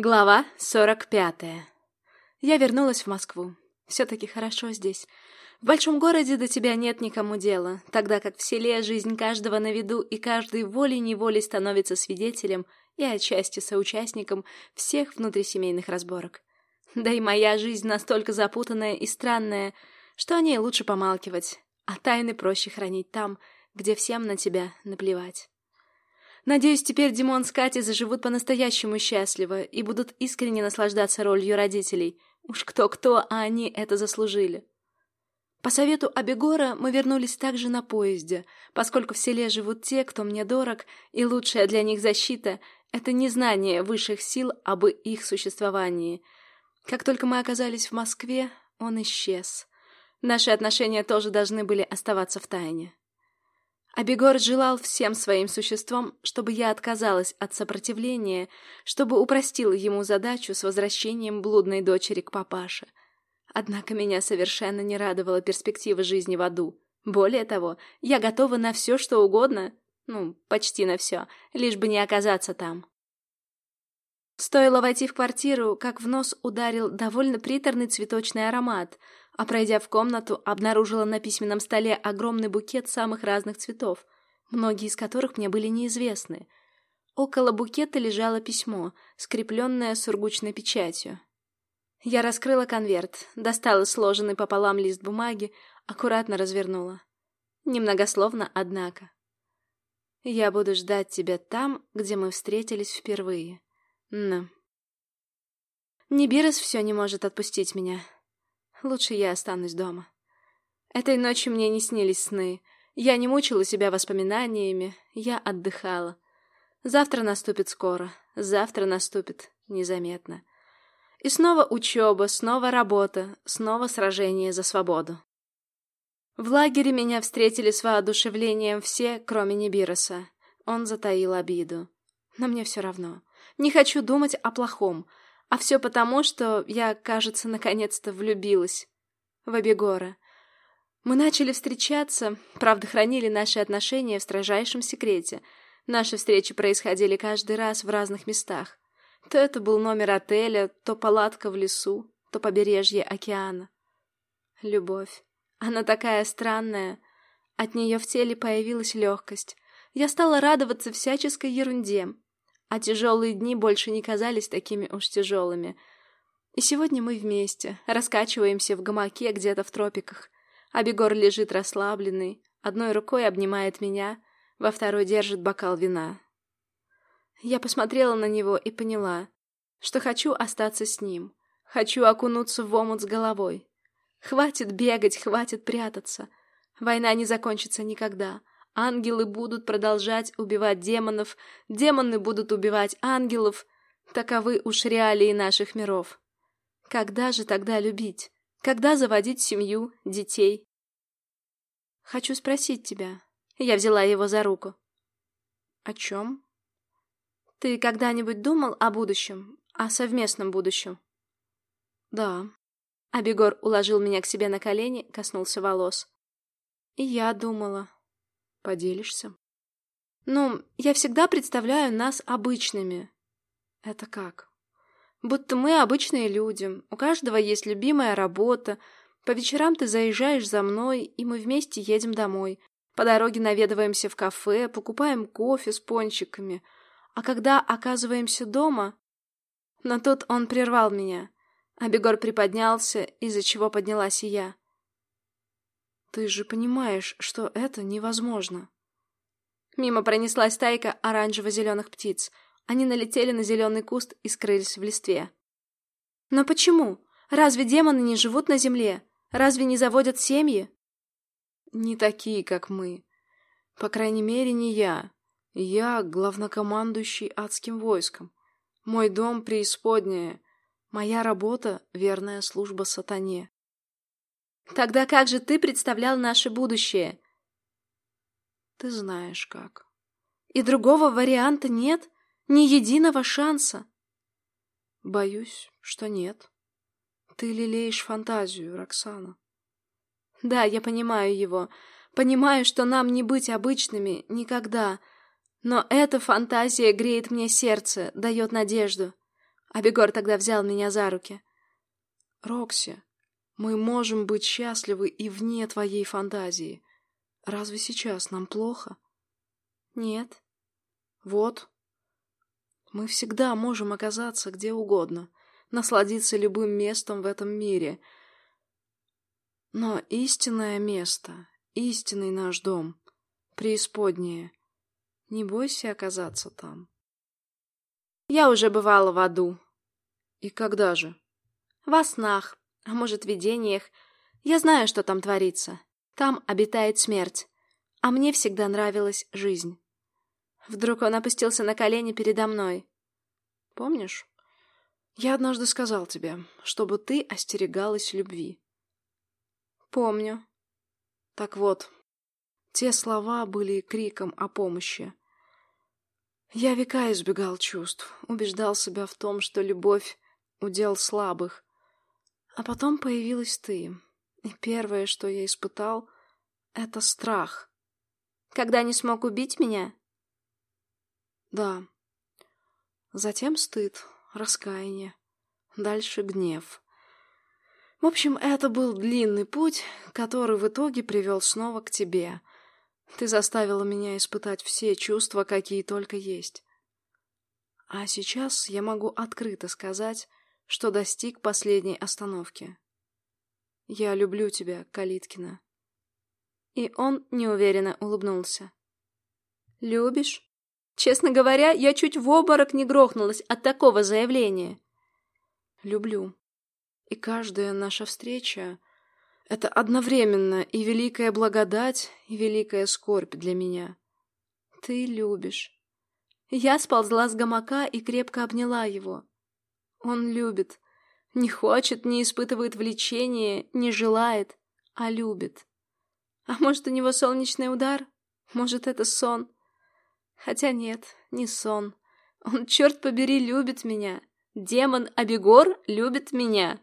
Глава сорок пятая. Я вернулась в Москву. Все-таки хорошо здесь. В большом городе до тебя нет никому дела, тогда как в селе жизнь каждого на виду и каждый волей-неволей становится свидетелем и отчасти соучастником всех внутрисемейных разборок. Да и моя жизнь настолько запутанная и странная, что о ней лучше помалкивать, а тайны проще хранить там, где всем на тебя наплевать. Надеюсь, теперь Димон с Катей заживут по-настоящему счастливо и будут искренне наслаждаться ролью родителей. Уж кто-кто, а они это заслужили. По совету Абегора мы вернулись также на поезде, поскольку в селе живут те, кто мне дорог, и лучшая для них защита — это незнание высших сил об их существовании. Как только мы оказались в Москве, он исчез. Наши отношения тоже должны были оставаться в тайне. Абегор желал всем своим существом, чтобы я отказалась от сопротивления, чтобы упростила ему задачу с возвращением блудной дочери к папаше. Однако меня совершенно не радовала перспектива жизни в аду. Более того, я готова на все, что угодно, ну, почти на все, лишь бы не оказаться там. Стоило войти в квартиру, как в нос ударил довольно приторный цветочный аромат, а пройдя в комнату, обнаружила на письменном столе огромный букет самых разных цветов, многие из которых мне были неизвестны. Около букета лежало письмо, скрепленное сургучной печатью. Я раскрыла конверт, достала сложенный пополам лист бумаги, аккуратно развернула. Немногословно, однако. «Я буду ждать тебя там, где мы встретились впервые. Но...» Нибирос все не может отпустить меня. Лучше я останусь дома. Этой ночью мне не снились сны. Я не мучила себя воспоминаниями, я отдыхала. Завтра наступит скоро, завтра наступит незаметно. И снова учеба, снова работа, снова сражение за свободу. В лагере меня встретили с воодушевлением все, кроме Нибироса. Он затаил обиду. Но мне все равно. Не хочу думать о плохом. А все потому, что я, кажется, наконец-то влюбилась в Абегора. Мы начали встречаться, правда, хранили наши отношения в строжайшем секрете. Наши встречи происходили каждый раз в разных местах. То это был номер отеля, то палатка в лесу, то побережье океана. Любовь. Она такая странная. От нее в теле появилась легкость. Я стала радоваться всяческой ерунде а тяжелые дни больше не казались такими уж тяжелыми. И сегодня мы вместе, раскачиваемся в гамаке где-то в тропиках. Абегор лежит расслабленный, одной рукой обнимает меня, во второй держит бокал вина. Я посмотрела на него и поняла, что хочу остаться с ним, хочу окунуться в омут с головой. Хватит бегать, хватит прятаться. Война не закончится никогда, Ангелы будут продолжать убивать демонов, демоны будут убивать ангелов. Таковы уж реалии наших миров. Когда же тогда любить? Когда заводить семью, детей? Хочу спросить тебя. Я взяла его за руку. О чем? Ты когда-нибудь думал о будущем, о совместном будущем? Да. Абегор уложил меня к себе на колени, коснулся волос. И я думала. Поделишься? Ну, я всегда представляю нас обычными. Это как? Будто мы обычные люди, у каждого есть любимая работа, по вечерам ты заезжаешь за мной, и мы вместе едем домой. По дороге наведываемся в кафе, покупаем кофе с пончиками. А когда оказываемся дома... Но тут он прервал меня. Абегор приподнялся, из-за чего поднялась и я. Ты же понимаешь, что это невозможно. Мимо пронеслась стайка оранжево-зеленых птиц. Они налетели на зеленый куст и скрылись в листве. Но почему? Разве демоны не живут на земле? Разве не заводят семьи? Не такие, как мы. По крайней мере, не я. Я главнокомандующий адским войском. Мой дом преисподняя. Моя работа — верная служба сатане. Тогда как же ты представлял наше будущее? Ты знаешь как. И другого варианта нет? Ни единого шанса? Боюсь, что нет. Ты лелеешь фантазию, Роксана. Да, я понимаю его. Понимаю, что нам не быть обычными никогда. Но эта фантазия греет мне сердце, дает надежду. А Бегор тогда взял меня за руки. Рокси, мы можем быть счастливы и вне твоей фантазии. Разве сейчас нам плохо? Нет. Вот. Мы всегда можем оказаться где угодно, насладиться любым местом в этом мире. Но истинное место, истинный наш дом, преисподнее. Не бойся оказаться там. Я уже бывала в аду. И когда же? Во снах, а может, видениях. Я знаю, что там творится. Там обитает смерть. А мне всегда нравилась жизнь. Вдруг он опустился на колени передо мной. Помнишь? Я однажды сказал тебе, чтобы ты остерегалась любви. Помню. Так вот, те слова были криком о помощи. Я века избегал чувств, убеждал себя в том, что любовь — удел слабых. А потом появилась ты, и первое, что я испытал, — это страх. Когда не смог убить меня? Да. Затем стыд, раскаяние, дальше гнев. В общем, это был длинный путь, который в итоге привел снова к тебе. Ты заставила меня испытать все чувства, какие только есть. А сейчас я могу открыто сказать, что достиг последней остановки. Я люблю тебя, Калиткина. И он неуверенно улыбнулся. «Любишь?» Честно говоря, я чуть в обморок не грохнулась от такого заявления. Люблю. И каждая наша встреча — это одновременно и великая благодать, и великая скорбь для меня. Ты любишь. Я сползла с гамака и крепко обняла его. Он любит. Не хочет, не испытывает влечения, не желает, а любит. А может, у него солнечный удар? Может, это сон? Хотя нет, не сон. Он, черт побери, любит меня. Демон Абегор любит меня.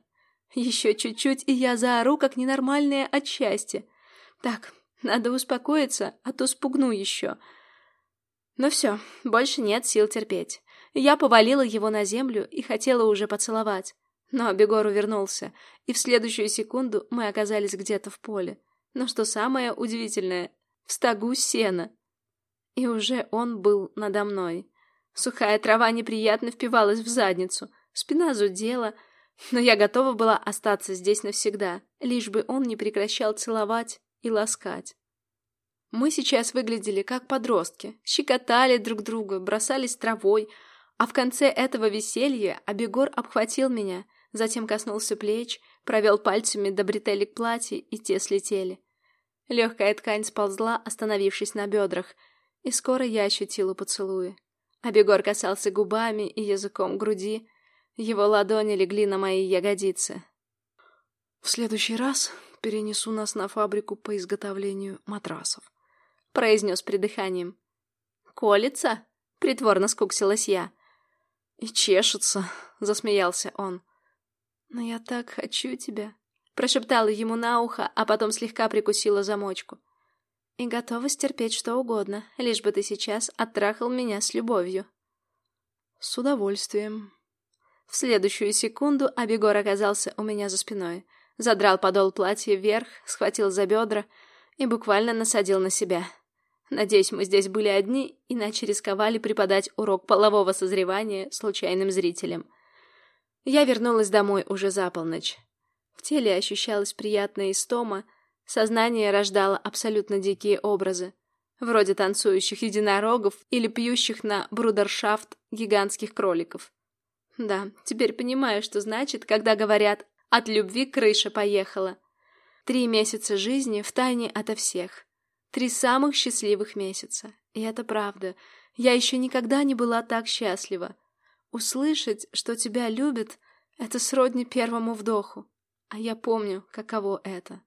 Еще чуть-чуть, и я заору, как ненормальная от счастья. Так, надо успокоиться, а то спугну еще. Но все, больше нет сил терпеть. Я повалила его на землю и хотела уже поцеловать. Но Бегор увернулся, и в следующую секунду мы оказались где-то в поле. Но что самое удивительное, в стогу сена. И уже он был надо мной. Сухая трава неприятно впивалась в задницу, спина зудела, но я готова была остаться здесь навсегда, лишь бы он не прекращал целовать и ласкать. Мы сейчас выглядели как подростки, щекотали друг друга, бросались травой, а в конце этого веселья Абегор обхватил меня, затем коснулся плеч, провел пальцами до бретелек платья, и те слетели. Легкая ткань сползла, остановившись на бедрах, и скоро я ощутила поцелуи. Абегор касался губами и языком груди. Его ладони легли на мои ягодицы. «В следующий раз перенесу нас на фабрику по изготовлению матрасов», — произнес придыханием. «Колется?» — притворно скуксилась я. «И чешется», — засмеялся он. «Но я так хочу тебя», — прошептала ему на ухо, а потом слегка прикусила замочку. И готова стерпеть что угодно, лишь бы ты сейчас оттрахал меня с любовью. С удовольствием. В следующую секунду Абегор оказался у меня за спиной, задрал подол платья вверх, схватил за бедра и буквально насадил на себя. Надеюсь, мы здесь были одни, иначе рисковали преподать урок полового созревания случайным зрителям. Я вернулась домой уже за полночь. В теле ощущалась приятная истома, Сознание рождало абсолютно дикие образы, вроде танцующих единорогов или пьющих на брудершафт гигантских кроликов. Да, теперь понимаю, что значит, когда говорят «от любви крыша поехала». Три месяца жизни в тайне ото всех. Три самых счастливых месяца. И это правда. Я еще никогда не была так счастлива. Услышать, что тебя любят, это сродни первому вдоху. А я помню, каково это.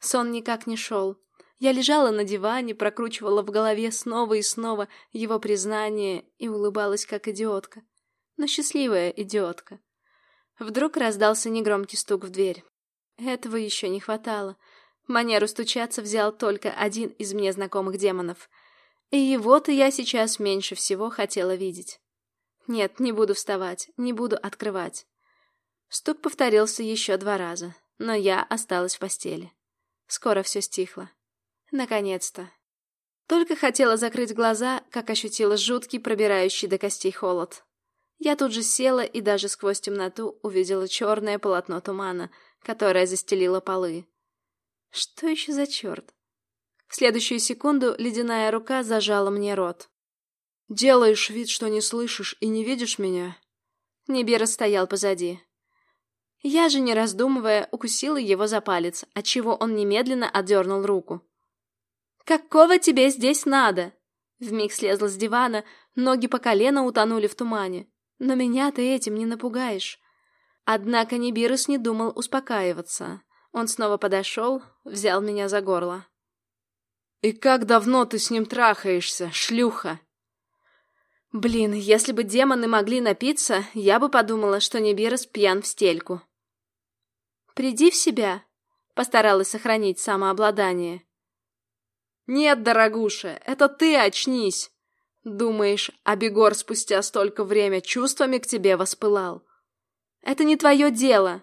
Сон никак не шел. Я лежала на диване, прокручивала в голове снова и снова его признание и улыбалась как идиотка. Но счастливая идиотка. Вдруг раздался негромкий стук в дверь. Этого еще не хватало. Манеру стучаться взял только один из мне знакомых демонов. И его-то я сейчас меньше всего хотела видеть. Нет, не буду вставать, не буду открывать. Стук повторился еще два раза, но я осталась в постели. Скоро все стихло. Наконец-то. Только хотела закрыть глаза, как ощутила жуткий, пробирающий до костей холод. Я тут же села и даже сквозь темноту увидела черное полотно тумана, которое застелило полы. Что еще за черт? В следующую секунду ледяная рука зажала мне рот. «Делаешь вид, что не слышишь и не видишь меня?» Нибира стоял позади. Я же, не раздумывая, укусила его за палец, отчего он немедленно отдернул руку. «Какого тебе здесь надо?» Вмиг слезла с дивана, ноги по колено утонули в тумане. «Но меня ты этим не напугаешь». Однако Нибирус не думал успокаиваться. Он снова подошел, взял меня за горло. «И как давно ты с ним трахаешься, шлюха?» Блин, если бы демоны могли напиться, я бы подумала, что Нибирос пьян в стельку. «Приди в себя», — постаралась сохранить самообладание. «Нет, дорогуша, это ты очнись!» «Думаешь, Абегор спустя столько время чувствами к тебе воспылал?» «Это не твое дело!»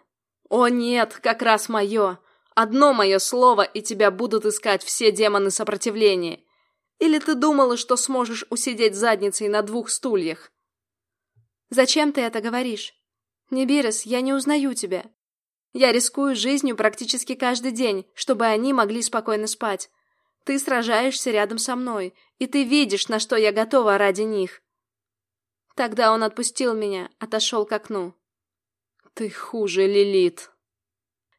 «О нет, как раз мое! Одно мое слово, и тебя будут искать все демоны сопротивления!» Или ты думала, что сможешь усидеть задницей на двух стульях? Зачем ты это говоришь? Небирос, я не узнаю тебя. Я рискую жизнью практически каждый день, чтобы они могли спокойно спать. Ты сражаешься рядом со мной, и ты видишь, на что я готова ради них. Тогда он отпустил меня, отошел к окну. Ты хуже, Лилит.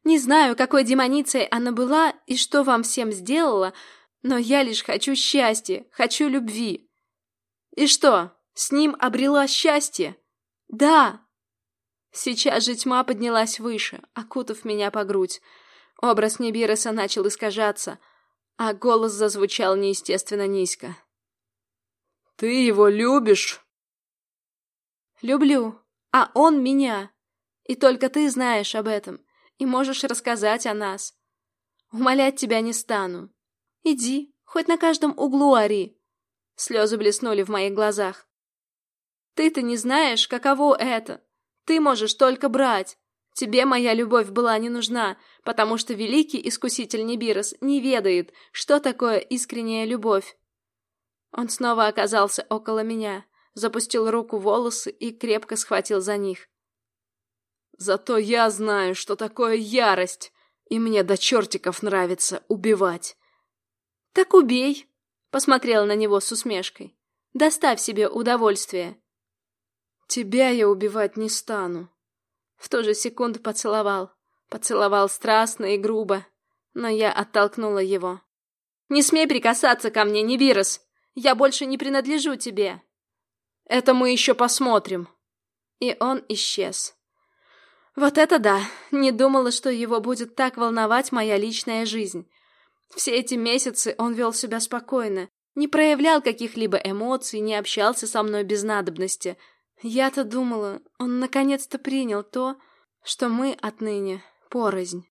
Не знаю, какой демоницей она была и что вам всем сделала, но я лишь хочу счастья, хочу любви. И что, с ним обрела счастье? Да. Сейчас же тьма поднялась выше, окутав меня по грудь. Образ Небироса начал искажаться, а голос зазвучал неестественно низко. «Ты его любишь?» «Люблю, а он меня. И только ты знаешь об этом, и можешь рассказать о нас. Умолять тебя не стану, Иди, хоть на каждом углу ори. Слезы блеснули в моих глазах. Ты-то не знаешь, каково это. Ты можешь только брать. Тебе моя любовь была не нужна, потому что великий искуситель Небирос не ведает, что такое искренняя любовь. Он снова оказался около меня, запустил руку в волосы и крепко схватил за них. Зато я знаю, что такое ярость, и мне до чертиков нравится убивать. «Так убей!» — посмотрела на него с усмешкой. «Доставь себе удовольствие!» «Тебя я убивать не стану!» В ту же секунду поцеловал. Поцеловал страстно и грубо, но я оттолкнула его. «Не смей прикасаться ко мне, Нибирос! Я больше не принадлежу тебе!» «Это мы еще посмотрим!» И он исчез. Вот это да! Не думала, что его будет так волновать моя личная жизнь. Все эти месяцы он вел себя спокойно, не проявлял каких-либо эмоций, не общался со мной без надобности. Я-то думала, он наконец-то принял то, что мы отныне порознь.